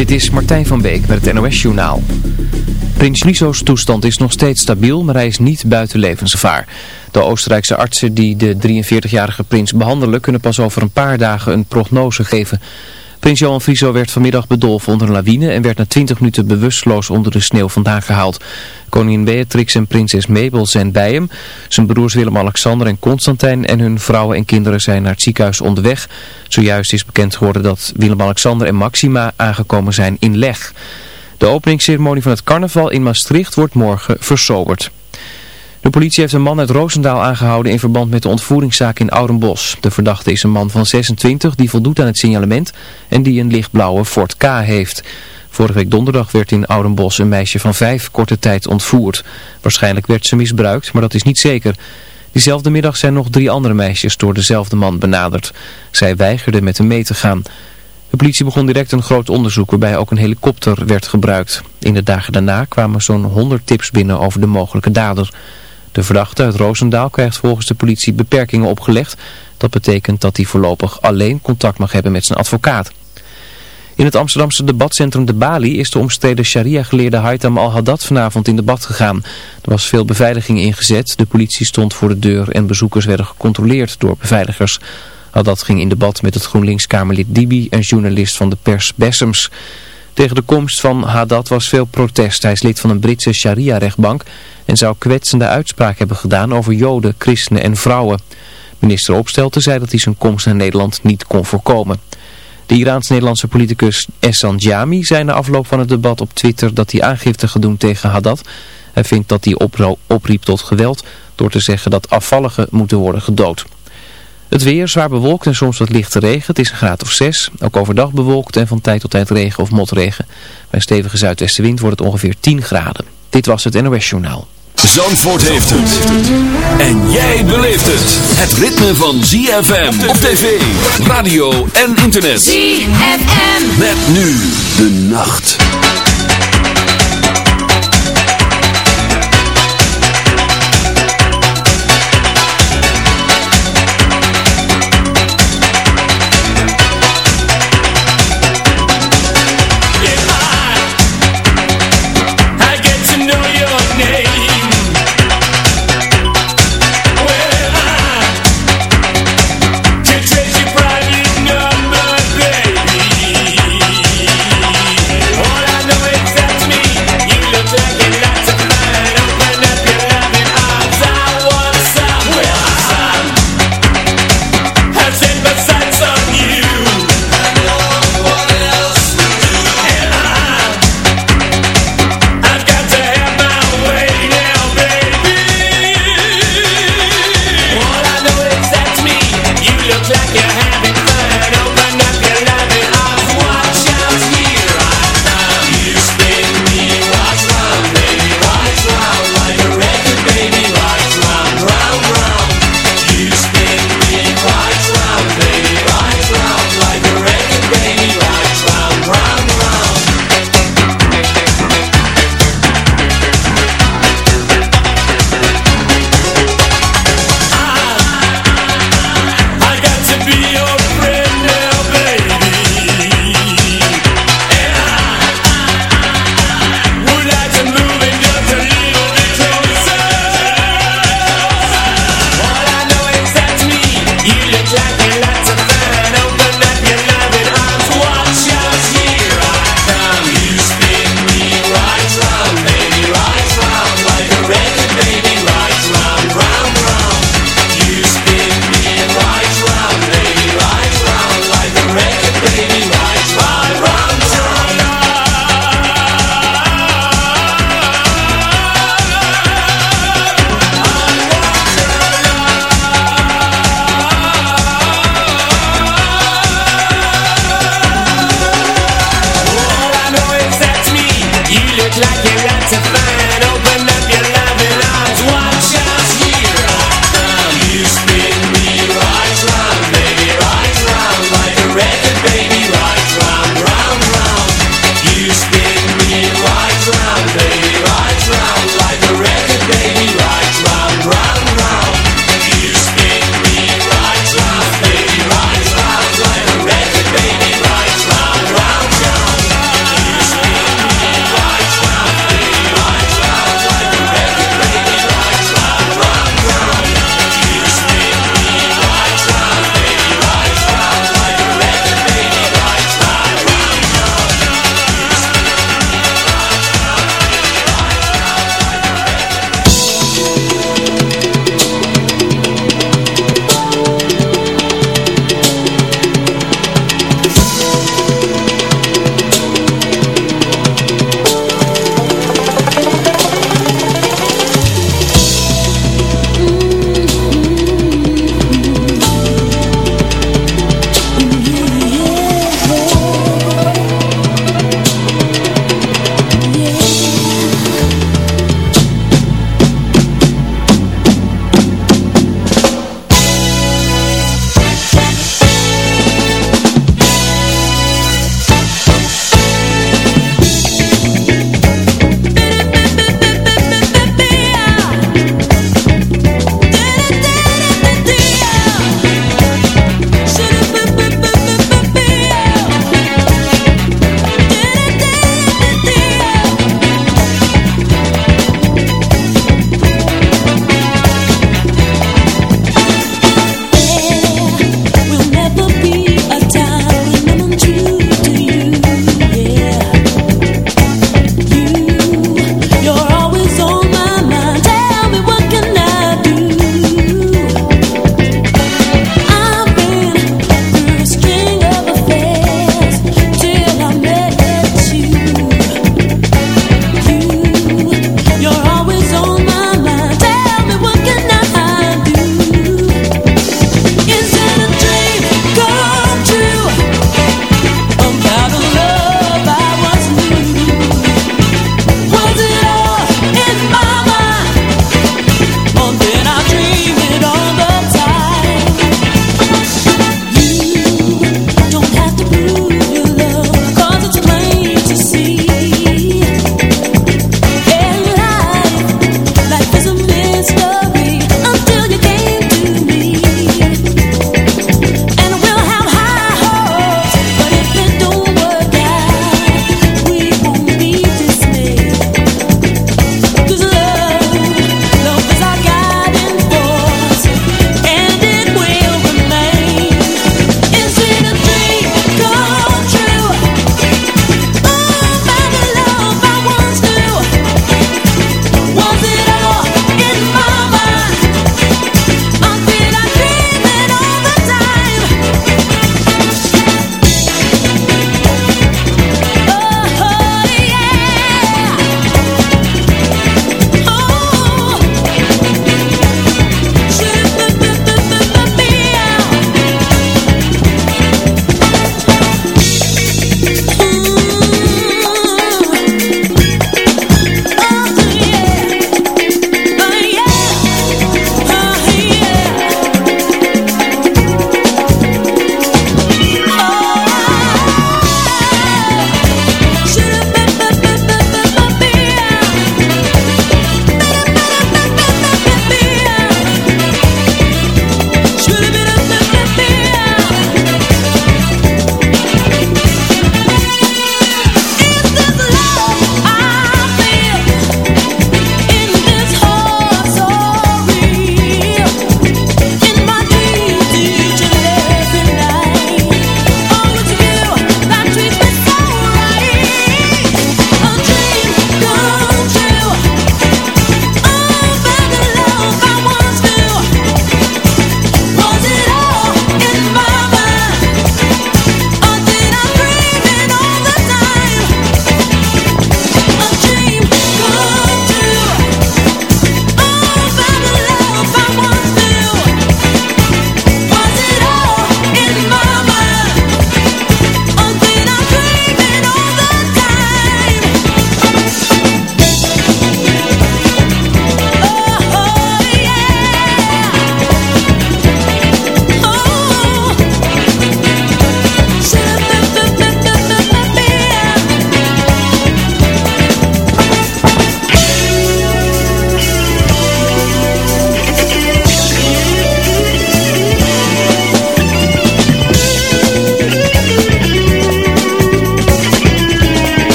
Dit is Martijn van Beek met het NOS Journaal. Prins Liso's toestand is nog steeds stabiel, maar hij is niet buiten levensgevaar. De Oostenrijkse artsen die de 43-jarige prins behandelen kunnen pas over een paar dagen een prognose geven. Prins Johan Friso werd vanmiddag bedolven onder een lawine en werd na 20 minuten bewusteloos onder de sneeuw vandaan gehaald. Koningin Beatrix en prinses Mabel zijn bij hem. Zijn broers Willem-Alexander en Constantijn en hun vrouwen en kinderen zijn naar het ziekenhuis onderweg. Zojuist is bekend geworden dat Willem-Alexander en Maxima aangekomen zijn in Leg. De openingsceremonie van het carnaval in Maastricht wordt morgen versoberd. De politie heeft een man uit Roosendaal aangehouden in verband met de ontvoeringszaak in Oudenbos. De verdachte is een man van 26 die voldoet aan het signalement en die een lichtblauwe Ford K heeft. Vorige week donderdag werd in Oudenbos een meisje van vijf korte tijd ontvoerd. Waarschijnlijk werd ze misbruikt, maar dat is niet zeker. Diezelfde middag zijn nog drie andere meisjes door dezelfde man benaderd. Zij weigerden met hem mee te gaan. De politie begon direct een groot onderzoek waarbij ook een helikopter werd gebruikt. In de dagen daarna kwamen zo'n 100 tips binnen over de mogelijke dader. De verdachte uit Roosendaal krijgt volgens de politie beperkingen opgelegd. Dat betekent dat hij voorlopig alleen contact mag hebben met zijn advocaat. In het Amsterdamse debatcentrum De Bali is de omstreden sharia-geleerde Haitham al-Haddad vanavond in debat gegaan. Er was veel beveiliging ingezet, de politie stond voor de deur en bezoekers werden gecontroleerd door beveiligers. Haddad ging in debat met het GroenLinks-Kamerlid Dibi en journalist van de pers Bessems. Tegen de komst van Haddad was veel protest. Hij is lid van een Britse sharia-rechtbank en zou kwetsende uitspraak hebben gedaan over joden, christenen en vrouwen. Minister Opstelten zei dat hij zijn komst naar Nederland niet kon voorkomen. De Iraans-Nederlandse politicus Essan Jami zei na afloop van het debat op Twitter dat hij aangifte gaat doen tegen Haddad. Hij vindt dat hij opriep tot geweld door te zeggen dat afvalligen moeten worden gedood. Het weer zwaar bewolkt en soms wat lichte regen. Het is een graad of 6. Ook overdag bewolkt en van tijd tot tijd regen of motregen. Bij stevige zuidwestenwind wordt het ongeveer 10 graden. Dit was het NOS Journaal. Zandvoort heeft het. En jij beleeft het. Het ritme van ZFM op tv, radio en internet. ZFM. Met nu de nacht.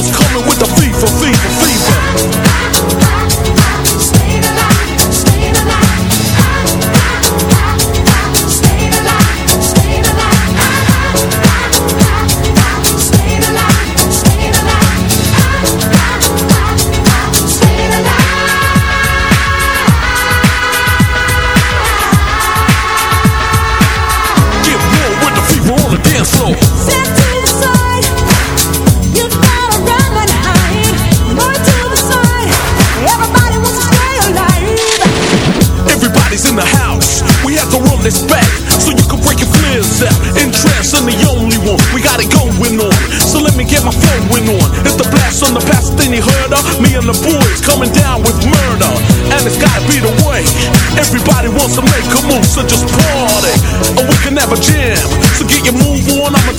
Coming with the FIFA, FIFA,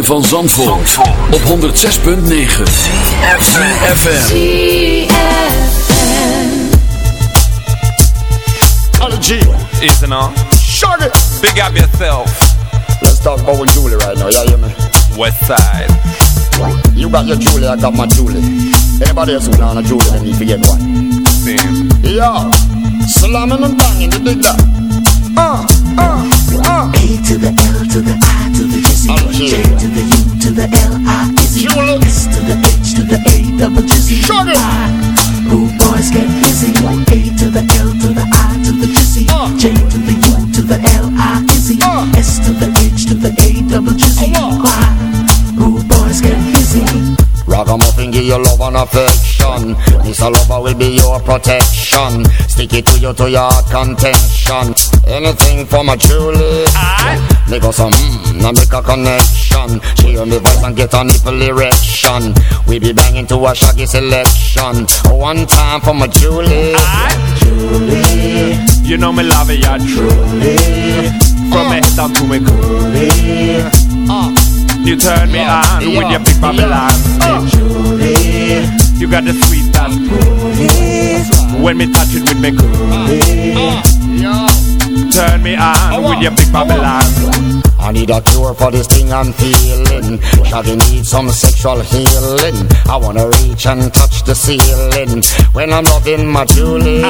ritme van Zandvoort, op 106.9 CFFM G is an on. Shut it. Big up yourself. Let's talk about Julie right now. Yeah, you me? West side. You got your Julie, I got my Julie. Anybody else who down a Julie, they need to get one. Same. Yo, slamming and banging, you dig that? Uh, uh, uh. A to the L to the I to the G J to the U to the L I to the H to the A double Shut it. Rude boys get busy. A to the L to the I to the Z J to the U to the L I Ragamuffin give you love and affection. This a lover will be your protection. Stick it to you to your contention. Anything for my Julie. Make us some mmm, now make a connection. She hear me voice and get a nipple erection. We be banging to a shaggy selection. One time for my Julie. Julie. You know me love it, yeah, truly. From me head down to me coolie. uh, You turn me on yeah, with your big Babylon Uh. Julie. You got the sweet and coolie. When me touch it with me coolie. uh, yeah. Turn me on with your big Babylon. I need a cure for this thing I'm feeling. Shaggy need some sexual healing. I wanna reach and touch the ceiling. When I'm loving my Julie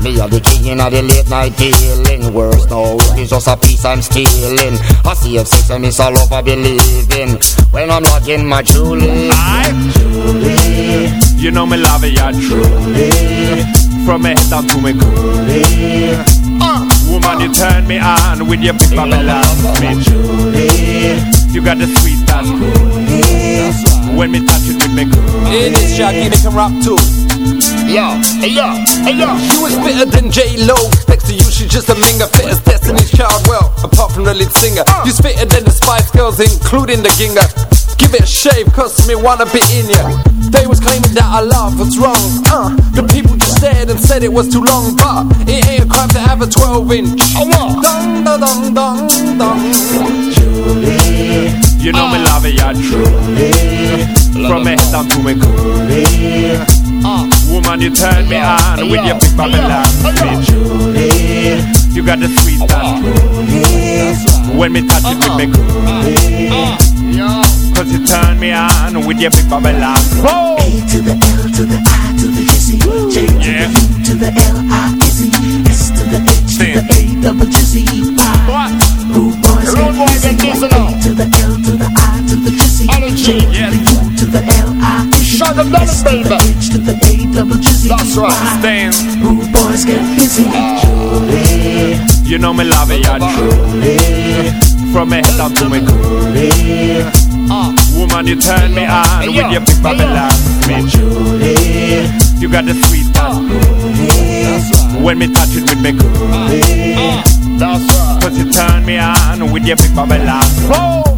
Me are the king of the late night dealing. Worse no, it's just a piece I'm stealing. I see if sex and miss all over believing When I'm loving my Julie. Julie. You know me love it, yeah, truly. From me head down to me coolie. Woman, you turn me on with your big Babylon Me Julie. You got the sweet and coolie. When me touch it with me coolie. In this Shaggy, they can rap too. Yo, hey yo, hey yo. She was fitter than J-Lo. Next to you, she's just a minger Fit as Destiny's Child, well, apart from the lead singer. You's fitter than the Spice Girls, including the Ginger. Give it a shave, cause me wanna be in ya. They was claiming that I love what's wrong. Uh, The people just stared and said it was too long But it ain't a crime to have a 12 inch oh, Dong, dong, dong, dong, dong Julie. You know me love it, yeah, truly. From me head down to me coolie. Ah, woman, you turn me on with your big Babylon speech. Julie. You got the sweet and coolie. When me touch it with me coolie. Cause you turn me on with your big Babylon. Whoa! A to the L to the I to the Z J to Yeah. the U to the L I to the H to the A double G Z What? Rude boys Rude boys get busy. busy now. A to the L to the I to the Z J to the U to the L I Shut them down, S to the baby. H to the A double G Z That's right. Stand. Rude boys get busy. Uh. You know me love it, yeah, truly. From me head down to me coolie. Uh, woman, you turn me on with your big Babylon speech. Julie. You got the sweet coolie. When me touch it with me coolie. That's right Cause you turn me on with your big Babylon. Whoa!